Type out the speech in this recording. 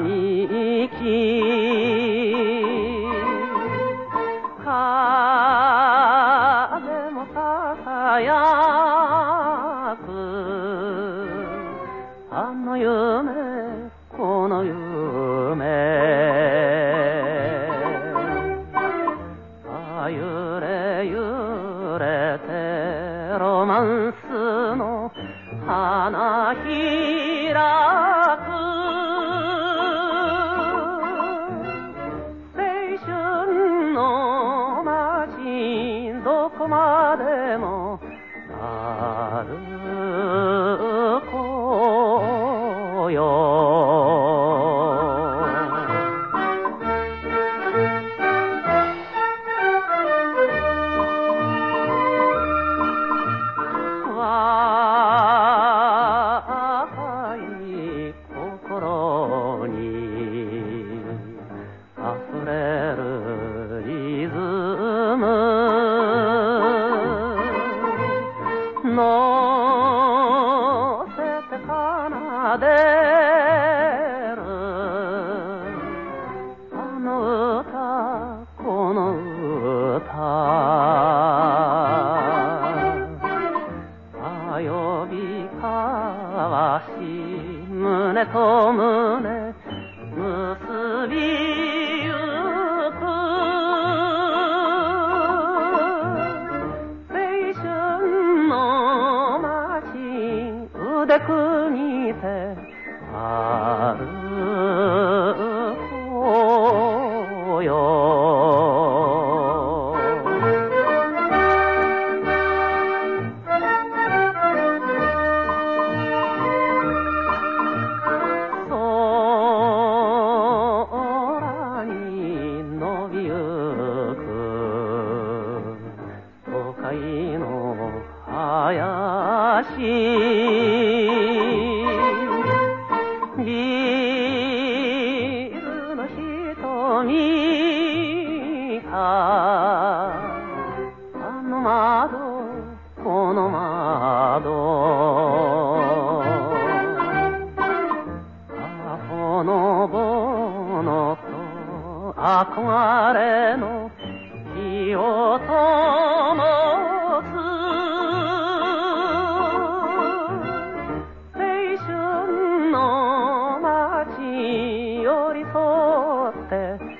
並木風もさやくあの夢この夢。さゆれゆれてロマンスの花火。心にあの歌この歌」「歩き交わし胸と胸結びゆく है। हार あの窓この窓。あのぼのと憧れの火を灯青春の街寄り添って